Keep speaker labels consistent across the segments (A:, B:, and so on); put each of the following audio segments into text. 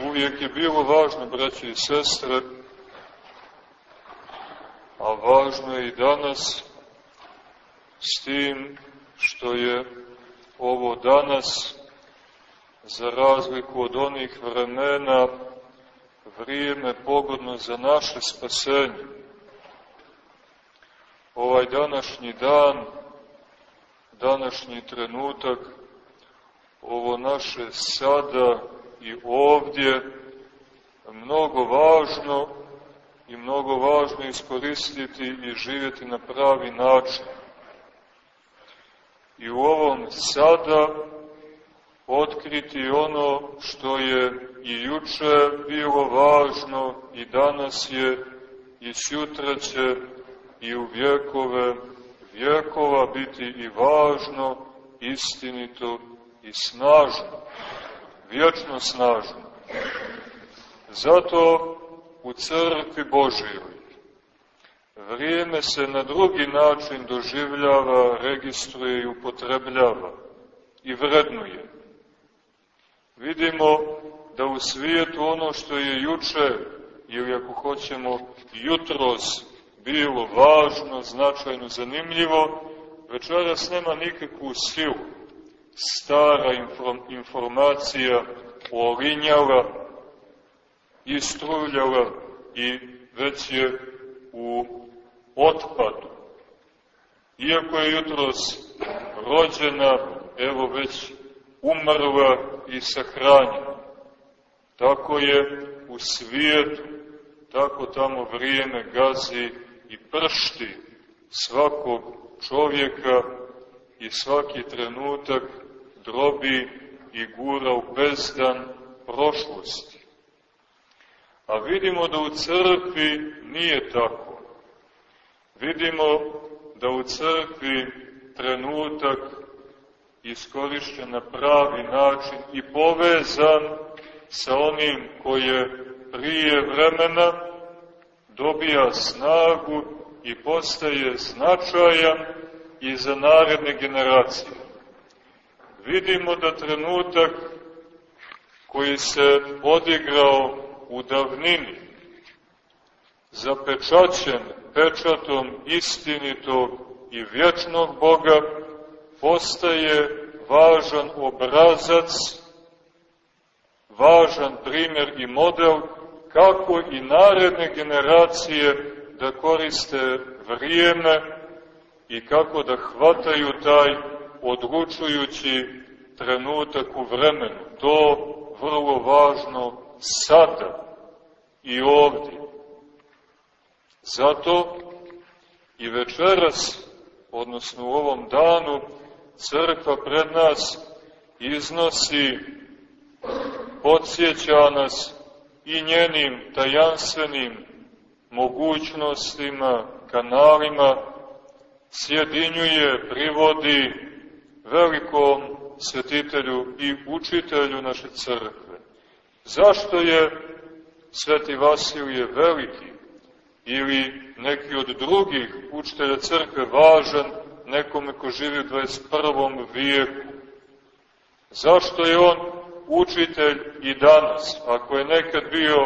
A: uvijek je bilo važno, braće i sestre, a važno je i danas, s tim što je ovo danas, za razliku od onih vremena, vrijeme pogodno za naše spasenje. Ovaj današnji dan, današnji trenutak, ovo naše sada i ovdje, mnogo važno i mnogo važno iskoristiti i živjeti na pravi način. I u ovom sada otkriti ono što je i juče bilo važno i danas je i sutra će i u vjekove vjekova biti i važno, istinito i snažno, vječno snažno. Zato u crkvi Božijoj vrijeme se na drugi način doživljava, registruje i upotrebljava i vrednuje. Vidimo da u svijetu ono što je juče, ili ako hoćemo jutros, bilo važno, značajno, zanimljivo, večeras nema nikakvu silu. Stara informacija olinjala, istruljala i već je u otpadu. Iako je jutros rođena, evo već umrla i sahranjena. Tako je u svijetu, tako tamo vrijeme gazi i pršti svakog čovjeka i svaki trenutak drobi i gura u bezdan prošlosti. A vidimo da u crkvi nije tako. Vidimo da u crkvi trenutak iskorišćen na pravi način i povezan sa onim koje prije vremena dobija snagu i postaje značajan i za naredne generacije. Vidimo da trenutak koji se odigrao u davnini, zapečaćen pečatom istinitog i vječnog Boga, postaje važan obrazac, važan primjer i model kako i naredne generacije da koriste vrijeme i kako da hvataju taj odlučujući trenutak u vremenu. To vrlo važno sada i ovdje. Zato i večeras, odnosno u ovom danu, crkva pred nas iznosi, podsjeća nas i njenim tajanstvenim mogućnostima, kanalima, sjedinjuje, privodi velikom svetitelju i učitelju naše crkve. Zašto je sveti Vasilije veliki ili neki od drugih učitelja crkve važan nekome ko živi u 21. vijeku? Zašto je on učitelj i danas, ako je nekad bio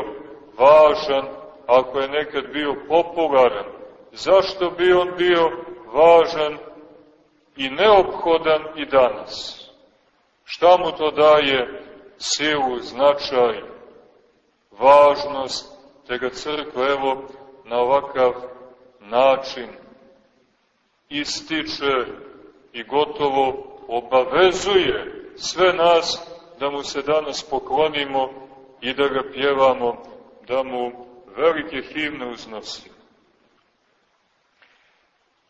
A: važan, ako je nekad bio popularan, zašto bi on bio važan i neophodan i danas? Šta mu to daje silu, značaj, važnost, te ga crkva evo na ovakav način ističe i gotovo obavezuje sve nas da mu se danas poklonimo i da ga pjevamo, da mu velike himne uznosimo.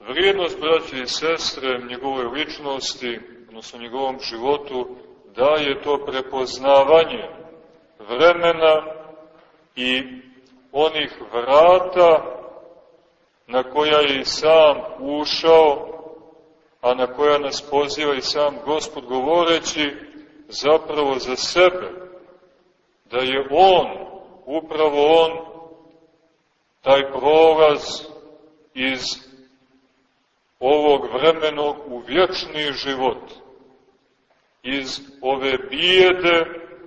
A: Vrijednost, braće i sestre, njegove ličnosti, odnosno njegovom životu, daje to prepoznavanje vremena i onih vrata na koja je sam ušao, a na koja nas poziva i sam Gospod govoreći zapravo za sebe, da je On, upravo On, taj prolaz iz ovog vremenog u vječni život, iz ove bijede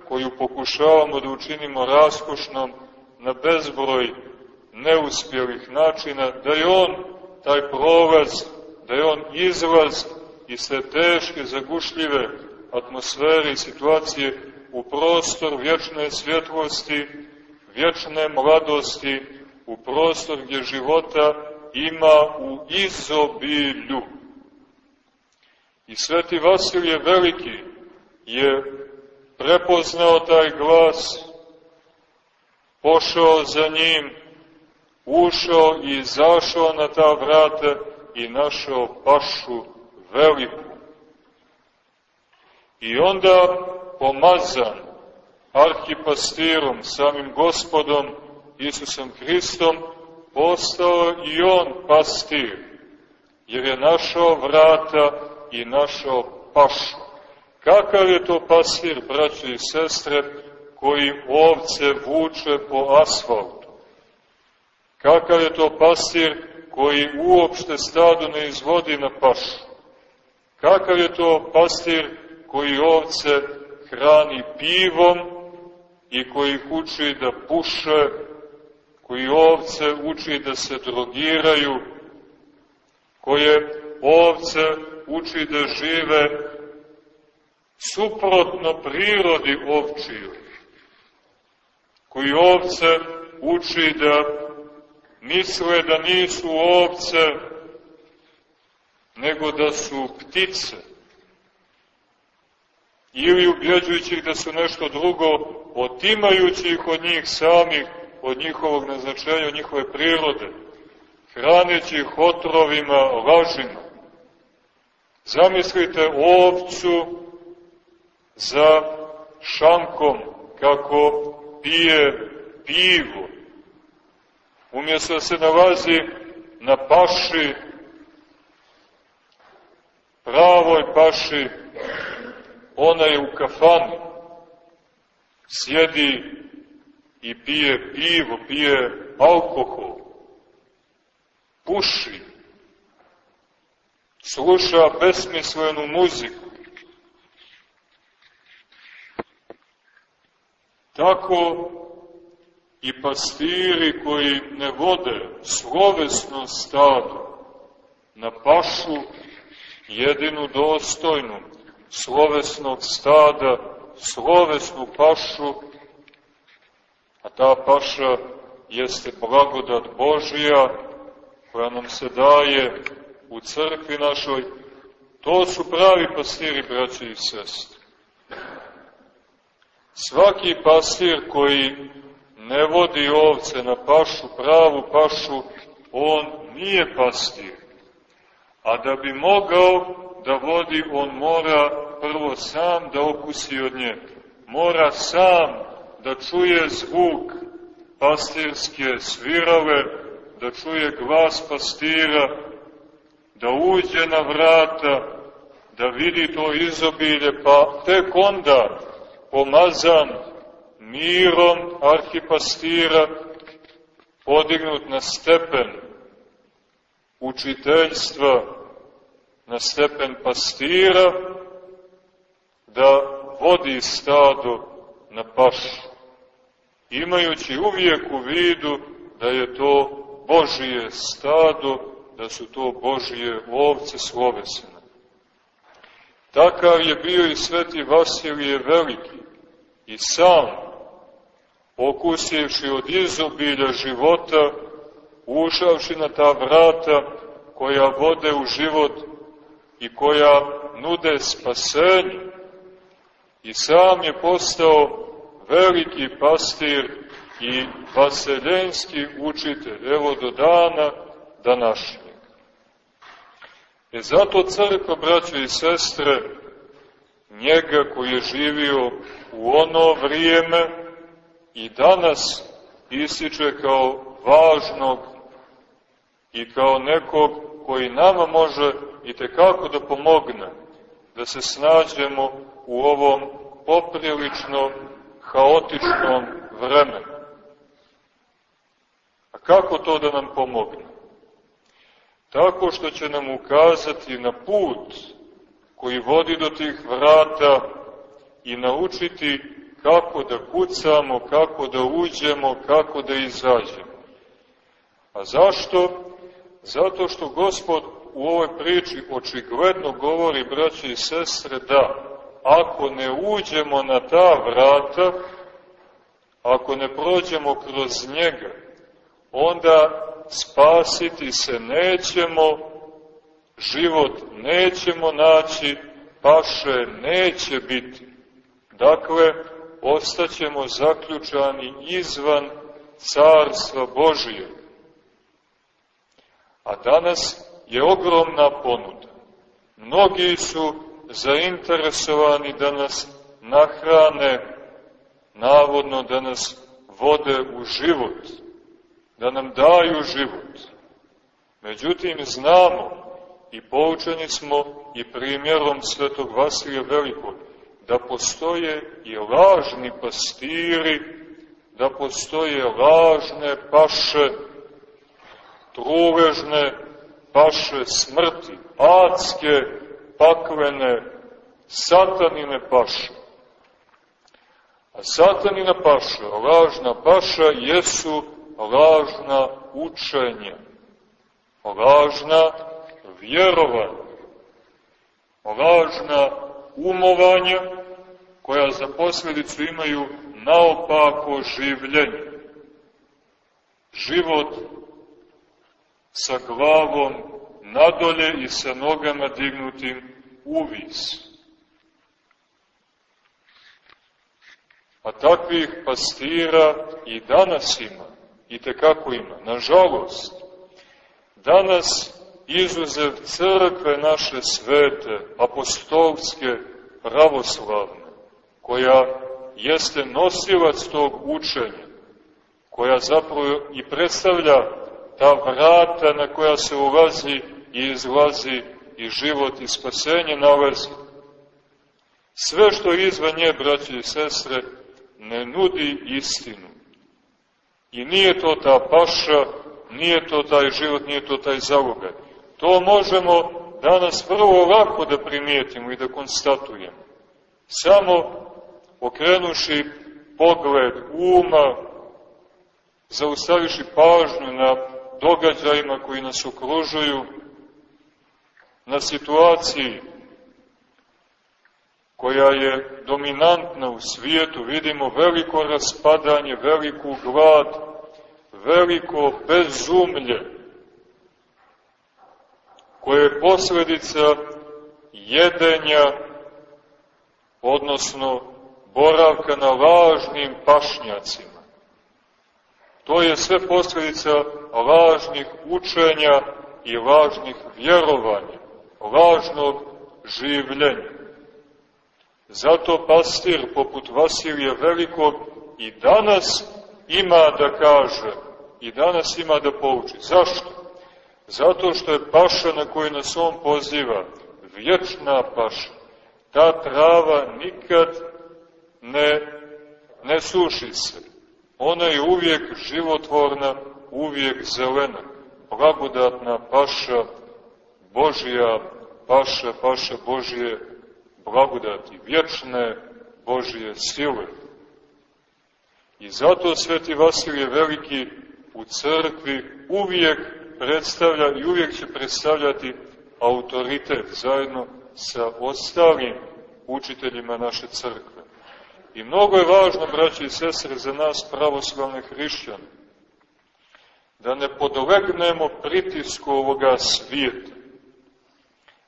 A: koju pokušavamo da učinimo raskošnom na bezbroj neuspjelih načina, da je on taj prolaz, da je on izlaz iz te teške, zagušljive atmosfere i situacije u prostor vječne svjetlosti, vječne mladosti, u prostor gdje života ima u izobilju. I sveti Vasilije Veliki je prepoznao taj glas, pošao za njim, ušao i zašao na ta vrata i našao pašu veliku. I onda pomazan arhipastirom, samim gospodom Isusom Hristom, postao i on pastir, jer je našao vrata i našao pašu. Kakav je to pastir, braćo i sestre, koji ovce vuče po asfaltu? Kakav je to pastir koji uopšte stado ne izvodi na pašu? Kakav je to pastir koji ovce hrani pivom i koji ih uči da puše, koji ovce uči da se drogiraju, koje ovce uči da žive suprotno prirodi ovčiju, koji ovce uči da misle da nisu ovce, nego da su ptice, ili ubjeđujući ih da su nešto drugo, otimajući ih od njih samih, od njihovog naznačenja, od njihove prirode, hraneći ih otrovima, lažima. Zamislite ovcu za šankom kako pije pivo. Umjesto da se nalazi na paši, pravoj paši, ona je u kafani, sjedi i pije pivo, pije alkohol, puši, sluša besmislenu muziku. Tako i pastiri koji ne vode slovesno stado na pašu jedinu dostojnu slovesnog stada, slovesnu pašu, a ta paša jeste blagodat Božija koja nam se daje u crkvi našoj, to su pravi pastiri, braći i sestri. Svaki pastir koji ne vodi ovce na pašu, pravu pašu, on nije pastir. A da bi mogao da vodi, on mora prvo sam da okusi od nje. Mora sam da čuje zvuk pastirske svirale, da čuje glas pastira, da uđe na vrata, da vidi to izobilje, pa tek onda pomazan mirom arhipastira, podignut na stepen učiteljstva, na stepen pastira, da vodi stado na pašu, imajući uvijek u vidu da je to Božije stado, da su to Božije ovce slovesene. Takav je bio i sveti Vasilije Veliki i sam, okusivši od izobilja života, ušavši na ta vrata koja vode u život i koja nude spasenje, i sam je postao veliki pastir i vaseljenski učitelj, evo do dana današnjeg. E zato crkva, braćo i sestre, njega koji je živio u ono vrijeme i danas ističe kao važnog i kao nekog koji nama može i tekako da pomogne da se snađemo u ovom poprilično haotičnom vremenu. A kako to da nam pomogne? Tako što će nam ukazati na put koji vodi do tih vrata i naučiti kako da kucamo, kako da uđemo, kako da izađemo. A zašto? Zato što Gospod u ovoj priči očigledno govori, braće i sestre, da ako ne uđemo na ta vrata, ako ne prođemo kroz njega, onda spasiti se nećemo, život nećemo naći, paše neće biti. Dakle, ostaćemo zaključani izvan Carstva Božije. A danas je ogromna ponuda. Mnogi su zainteresovani da nas nahrane, navodno da nas vode u život, da nam daju život. Međutim, znamo i poučeni smo i primjerom svetog Vasilija Velikog, da postoje i lažni pastiri, da postoje lažne paše, truležne paše smrti, adske, paklene, satanine paše. A satanina paša, lažna paša, jesu lažna učenja, lažna vjerovanja, lažna umovanja, koja za posledicu imaju naopako življenje. Život sa glavom nadolje i sa nogama dignutim uvis. A takvih pastira i danas ima, i tekako ima. Nažalost, danas izuzev crkve naše svete, apostolske, pravoslavne, koja jeste nosilac tog učenja, koja zapravo i predstavlja ta vrata na koja se ulazi i izlazi i život i spasenje nalazi. Sve što izvan nje, braći i sestre, ne nudi istinu. I nije to ta paša, nije to taj život, nije to taj zalogaj. To možemo danas vrlo lako da primijetimo i da konstatujemo. Samo okrenuši pogled uma, zaustaviši pažnju na događajima koji nas okružuju, na situaciji koja je dominantna u svijetu, vidimo veliko raspadanje, veliku glad, veliko bezumlje, koje je posledica jedenja, odnosno boravka na lažnim pašnjacima. To je sve posledica lažnih učenja i lažnih vjerovanja, lažnog življenja. Zato pastir poput Vasilija Velikog i danas ima da kaže, i danas ima da pouči. Zašto? Zato što je paša na koju nas on poziva, vječna paša. Ta trava nikad ne, ne suši se. Ona je uvijek životvorna, uvijek zelena, blagodatna paša, Božija paša, paša Božije blagodati, vječne Božije sile. I zato Sveti Vasilije Veliki u crkvi uvijek predstavlja i uvijek će predstavljati autoritet zajedno sa ostalim učiteljima naše crkve. I mnogo je važno, braći i sestre, za nas pravoslavne hrišćane, da ne podolegnemo pritisku ovoga svijeta,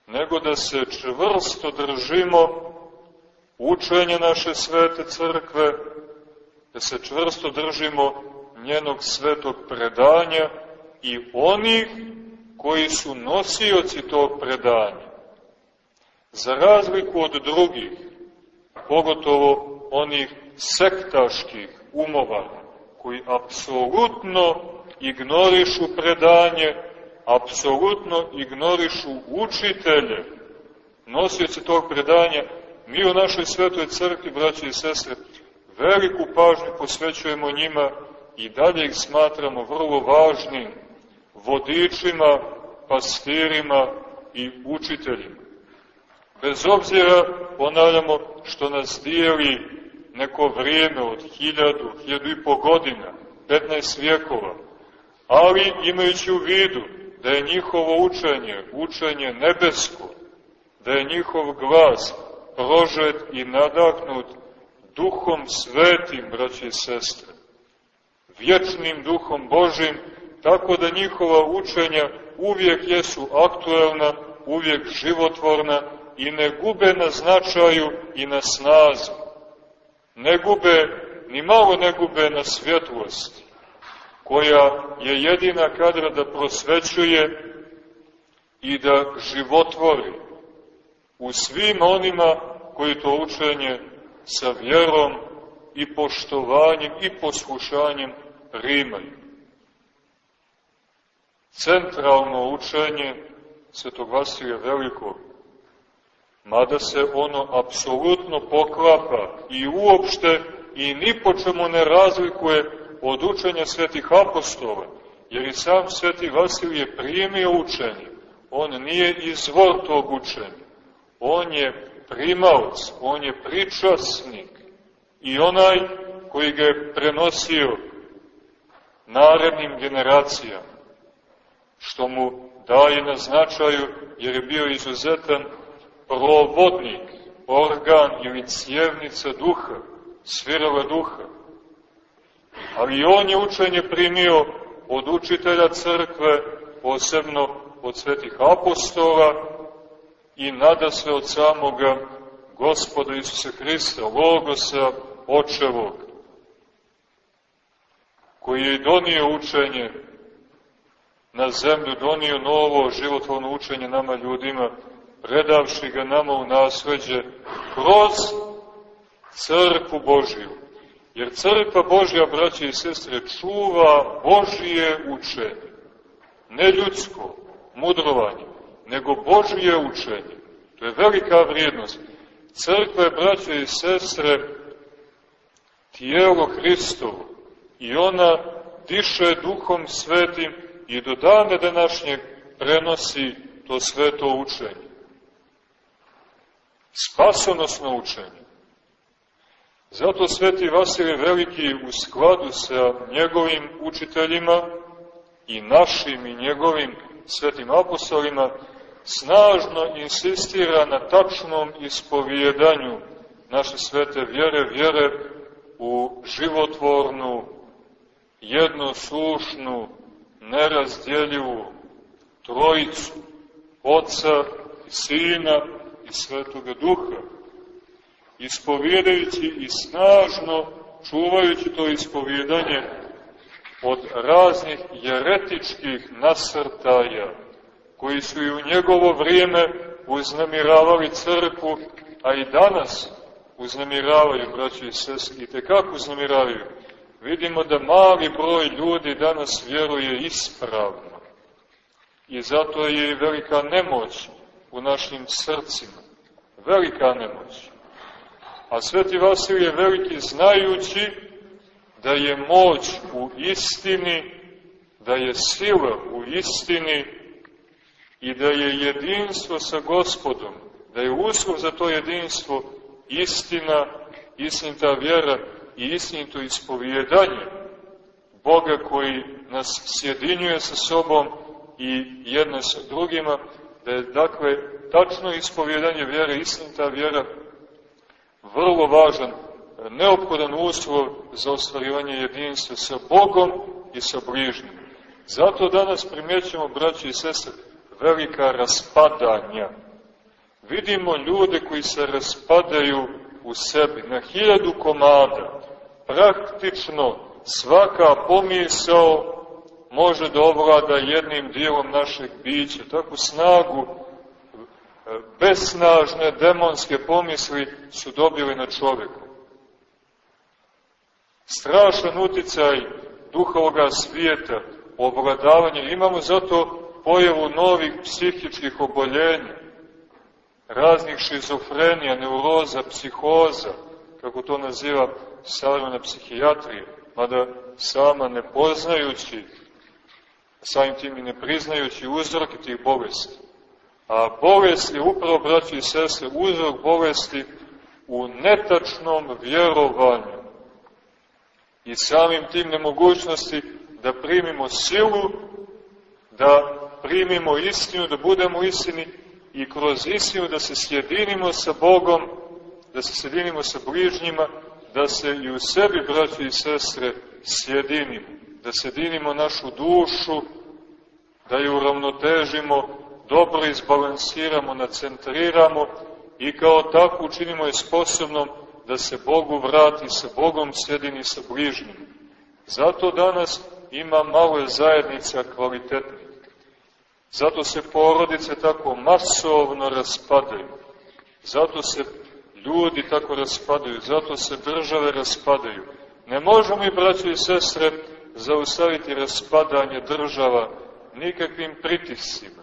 A: nego da se čvrsto držimo učenja naše svete crkve, da se čvrsto držimo njenog svetog predanja i onih koji su nosioci tog predanja. Za razliku od drugih, pogotovo onih sektaških umova, koji apsolutno ignorišu predanje, apsolutno ignorišu učitelje, nosioci tog predanja, mi u našoj svetoj crkvi, braći i sestre, veliku pažnju posvećujemo njima i dalje ih smatramo vrlo važnim vodičima, pastirima i učiteljima. Bez obzira, ponavljamo, što nas dijeli neko vrijeme od hiljadu, hiljadu i po godina, 15 vijekova, ali imajući u vidu da je njihovo učenje, učenje nebesko, da je njihov glas prožet i nadahnut duhom svetim, braći i sestre, vječnim duhom Božim, tako da njihova učenja uvijek jesu aktuelna, uvijek životvorna i ne gube na značaju i na snazu. Ne gube, ni malo ne gube na svjetlosti, koja je jedina kadra da prosvećuje i da životvori u svim onima koji to učenje sa vjerom i poštovanjem i poslušanjem primaju. Centralno učenje Svetog Vasilija Velikog, mada se ono apsolutno poklapa i uopšte i ni po čemu ne razlikuje od učenja svetih apostola, jer i sam sveti Vasilije primio učenje, on nije izvor tog učenja, on je primalac, on je pričasnik. I onaj koji ga je prenosio narednim generacijama, što mu daje na značaju jer je bio izuzetan provodnik, organ ili cijevnica duha, svirala duha. Ali on je učenje primio od učitelja crkve, posebno od svetih apostola i nada sve od samoga gospoda Isusa Hrista, Logosa, očevog, koji je donio učenje na zemlju, donio novo životvorno učenje nama ljudima, predavši ga nama u nasveđe kroz crkvu Božiju. Jer crkva Božja, braće i sestre, čuva Božije učenje. Ne ljudsko, mudrovanje, nego Božije učenje. To je velika vrijednost. Crkva je, braće i sestre, tijelo Hristovo i ona diše duhom svetim i do dana današnjeg prenosi to sveto učenje. Spasonosno učenje. Zato sveti Vasilij Veliki u skladu sa njegovim učiteljima i našim i njegovim svetim apostolima snažno insistira na tačnom ispovjedanju naše svete vjere, vjere u životvornu, jednoslušnu, nerazdjeljivu trojicu, Oca i Sina i Svetoga Duha, ispovjedajući i snažno čuvajući to ispovjedanje od raznih jeretičkih nasrtaja, koji su i u njegovo vrijeme uznamiravali crkvu, a i danas uznamiravaju, braći i sestri, i tekako uznamiravaju. Vidimo da mali broj ljudi danas vjeruje ispravno. I zato je velika nemoć u našim srcima. Velika nemoć. A sveti Vasilij je veliki znajući da je moć u istini, da je sila u istini i da je jedinstvo sa gospodom, da je uslov za to jedinstvo istina, istinita vjera i istinito ispovjedanje Boga koji nas sjedinjuje sa sobom i jedne sa drugima, da je dakle tačno ispovjedanje vjere, istinita vjera, vrlo važan, neophodan uslov za ostvarivanje jedinstva sa Bogom i sa bližnjim. Zato danas primjećamo, braći i sestre, velika raspadanja. Vidimo ljude koji se raspadaju u sebi na hiljadu komada. Praktično svaka pomisao može da ovlada jednim dijelom našeg bića. Takvu snagu besnažne demonske pomisli su dobili na čovjeku. Strašan uticaj duha svijeta, obladavanje. Imamo zato pojavu novih psihičkih oboljenja, raznih šizofrenija, neuroza, psihoza, kako to naziva savremena psihijatrija, mada sama ne poznajući, samim tim i ne priznajući uzroke tih bolesti. A bolest je upravo, braći i sestre, uzrok bolesti u netačnom vjerovanju. I samim tim nemogućnosti da primimo silu, da primimo istinu, da budemo istini i kroz istinu da se sjedinimo sa Bogom, da se sjedinimo sa bližnjima, da se i u sebi, braći i sestre, sjedinimo, da sjedinimo našu dušu, da ju uravnotežimo, dobro izbalansiramo, nacentriramo i kao tako učinimo je sposobnom da se Bogu vrati, sa Bogom sjedini sa bližnjim. Zato danas ima malo zajednica kvalitetnih. Zato se porodice tako masovno raspadaju. Zato se ljudi tako raspadaju. Zato se države raspadaju. Ne možemo i, braći i sestre, zaustaviti raspadanje država nikakvim pritisima.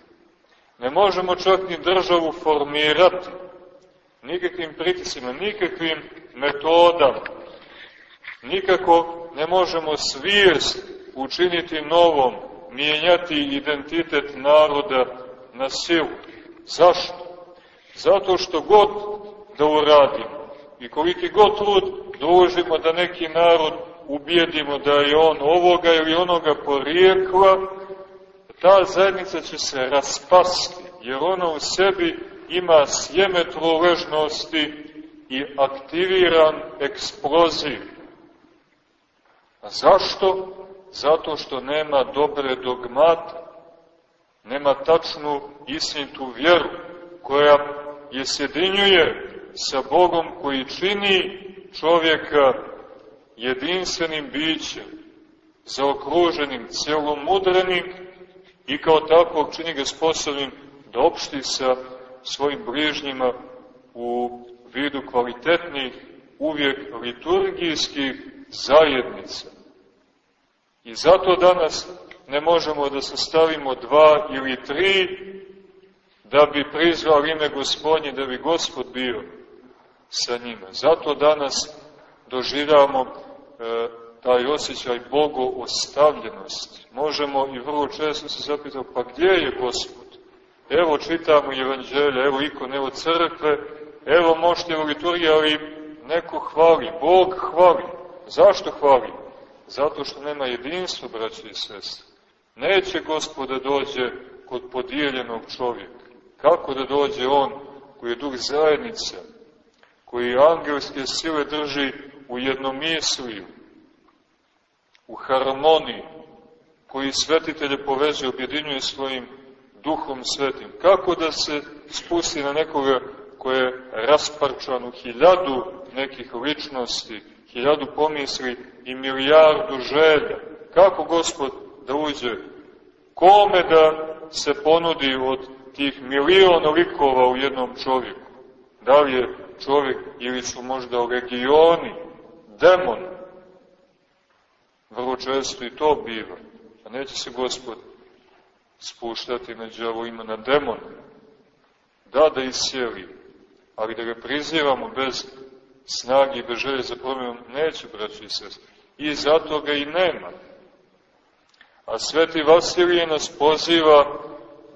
A: Ne možemo čak ni državu formirati nikakvim pritisima, nikakvim metodama. Nikako ne možemo svijest učiniti novom, mijenjati identitet naroda na silu. Zašto? Zato što god da uradimo i koliki god trud da da neki narod ubijedimo da je on ovoga ili onoga porijekla, ta zajednica će se raspasti, jer ona u sebi ima sjeme truležnosti i aktiviran eksploziv. A zašto? Zato što nema dobre dogmate, nema tačnu istinitu vjeru, koja je sjedinjuje sa Bogom koji čini čovjeka jedinstvenim bićem, zaokruženim, celomudrenim i kao takvog čini ga sposobnim da opšti sa svojim bližnjima u vidu kvalitetnih, uvijek liturgijskih zajednica. I zato danas ne možemo da sastavimo dva ili tri da bi prizvali ime gospodnje, da bi gospod bio sa njima. Zato danas doživamo e, taj osjećaj Bogo ostavljenosti. Možemo i vrlo često se zapitati, pa gdje je gospod? Evo čitamo evanđelje, evo ikon, evo crkve, evo možete u liturgiji, ali neko hvali, Bog hvali. Zašto hvali? Zato što nema jedinstva, braći i sestre. Neće gospod da dođe kod podijeljenog čovjeka. Kako da dođe on koji je duh zajednice, koji angelske sile drži u jednomisliju, u harmoniji, koji svetitelje povezuje, objedinjuje svojim duhom svetim. Kako da se spusti na nekoga koje je rasparčan u hiljadu nekih ličnosti, hiljadu pomisli i milijardu želja. Kako gospod da uđe? Kome da se ponudi od tih miliona likova u jednom čovjeku? Da li je čovjek ili su možda legioni, demon? Vrlo često i to biva. A neće se gospod spuštati na džavolima, na demon. Da, da isjeli, ali da ga prizivamo bez snagi i bez želje za promjenom, neće, braći i. I zato ga i nema. A sveti Vasilije nas poziva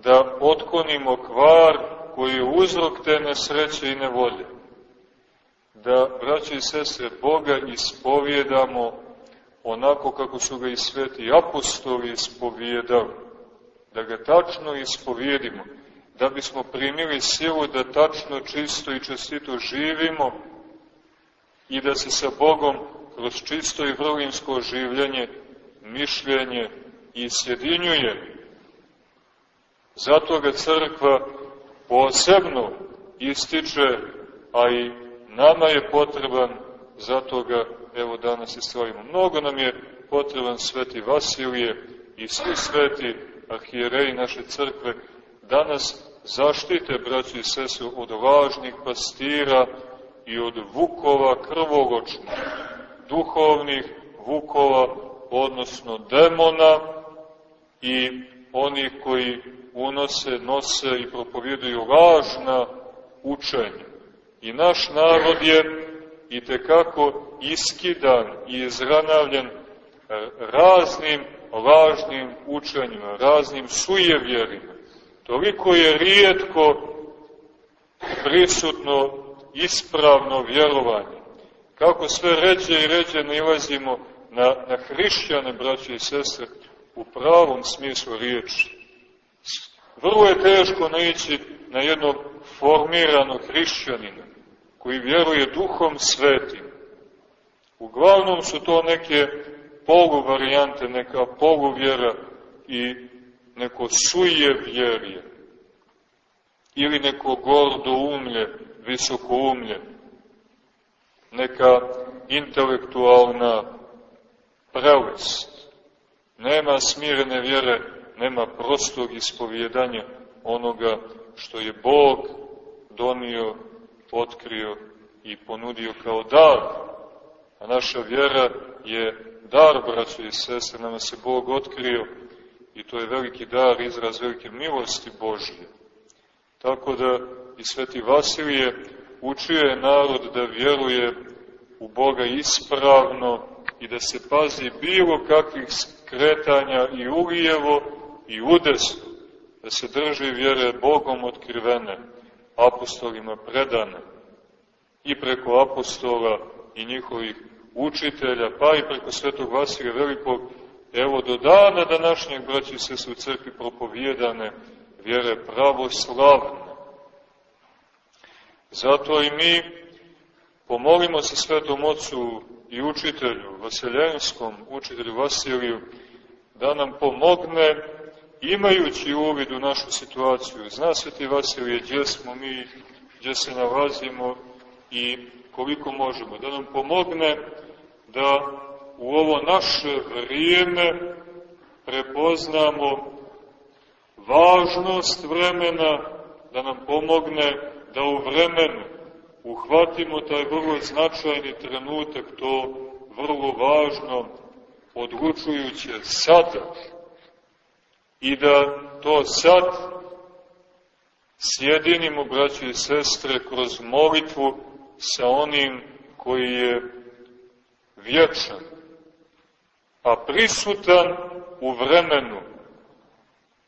A: da otkonimo kvar koji je uzrok te nesreće i nevolje. Da, braći i sestre, Boga ispovjedamo onako kako su ga i sveti apostoli ispovjedali da ga tačno ispovjedimo, da bismo primili silu da tačno, čisto i čestito živimo i da se sa Bogom kroz čisto i vrlinsko življenje, mišljenje i sjedinjuje. Zato ga crkva posebno ističe, a i nama je potreban, zato ga evo danas islavimo. Mnogo nam je potreban sveti Vasilije i svi sveti arhijereji naše crkve danas zaštite, braći i sese, od lažnih pastira i od vukova krvogočnih, duhovnih vukova, odnosno demona i onih koji unose, nose i propovjeduju lažna učenja. I naš narod je i tekako iskidan i izranavljen raznim lažnim učenjima, raznim sujevjerima. Toliko je rijetko prisutno ispravno vjerovanje. Kako sve ređe i ređe nalazimo na, na hrišćane, braće i sestre, u pravom smislu riječi. Vrlo je teško naići na jednog formiranog hrišćanina koji vjeruje duhom svetim. Uglavnom su to neke poluvarijante, neka poluvjera i neko suje vjerje ili neko gordo umlje, visoko umlje, neka intelektualna prelest. Nema smirene vjere, nema prostog ispovjedanja onoga što je Bog donio, otkrio i ponudio kao dar. A naša vjera je dar, braćo i sestre, nama se Bog otkrio i to je veliki dar, izraz velike milosti Božje. Tako da i sveti Vasilije učio je narod da vjeruje u Boga ispravno i da se pazi bilo kakvih skretanja i ulijevo i udesno, da se drži vjere Bogom otkrivene, apostolima predane i preko apostola i njihovih učitelja, pa i preko svetog Vasilija Velikog, evo do dana današnjeg braći se su u crkvi propovijedane vjere pravoslavne. Zato i mi pomolimo se svetom ocu i učitelju, Vaseljenskom učitelju Vasiliju, da nam pomogne imajući uvid u našu situaciju. Zna sveti Vasilije gdje smo mi, gdje se nalazimo i koliko možemo. Da nam pomogne da u ovo naše vrijeme prepoznamo važnost vremena, da nam pomogne da u vremenu uhvatimo taj vrlo značajni trenutak, to vrlo važno, odlučujuće sada i da to sad sjedinimo, braći i sestre, kroz molitvu sa onim koji je vječan, a prisutan u vremenu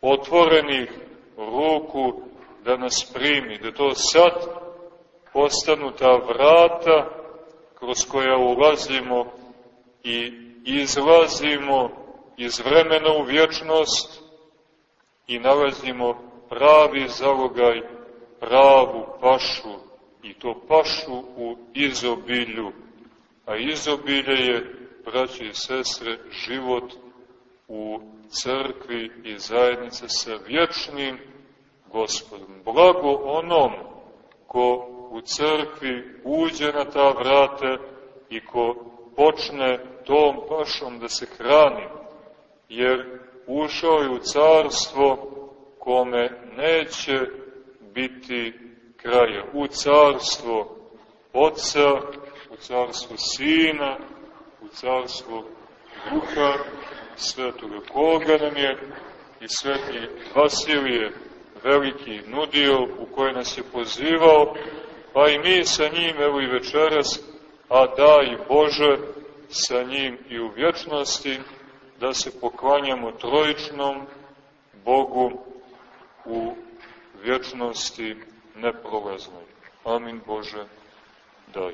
A: otvorenih ruku da nas primi, da to sad postanu ta vrata kroz koja ulazimo i izlazimo iz vremena u vječnost i nalazimo pravi zalogaj, pravu pašu i to pašu u izobilju. A izobilje je, braći i sestre, život u crkvi i zajednice sa vječnim gospodom. Blago onom ko u crkvi uđe na ta vrata i ko počne tom pašom da se hrani, jer ušao je u carstvo kome neće biti kraja. U carstvo Otca, u carstvo Sina, u carstvo Duha Svetoga, koga nam je i Sveti Vasilije veliki nudio, u koje nas je pozivao, pa i mi sa njim, evo i večeras, a daj Bože sa njim i u vječnosti, da se poklanjamo trojičnom Bogu u vječnosti neprolaznoj. Amin Bože, daj.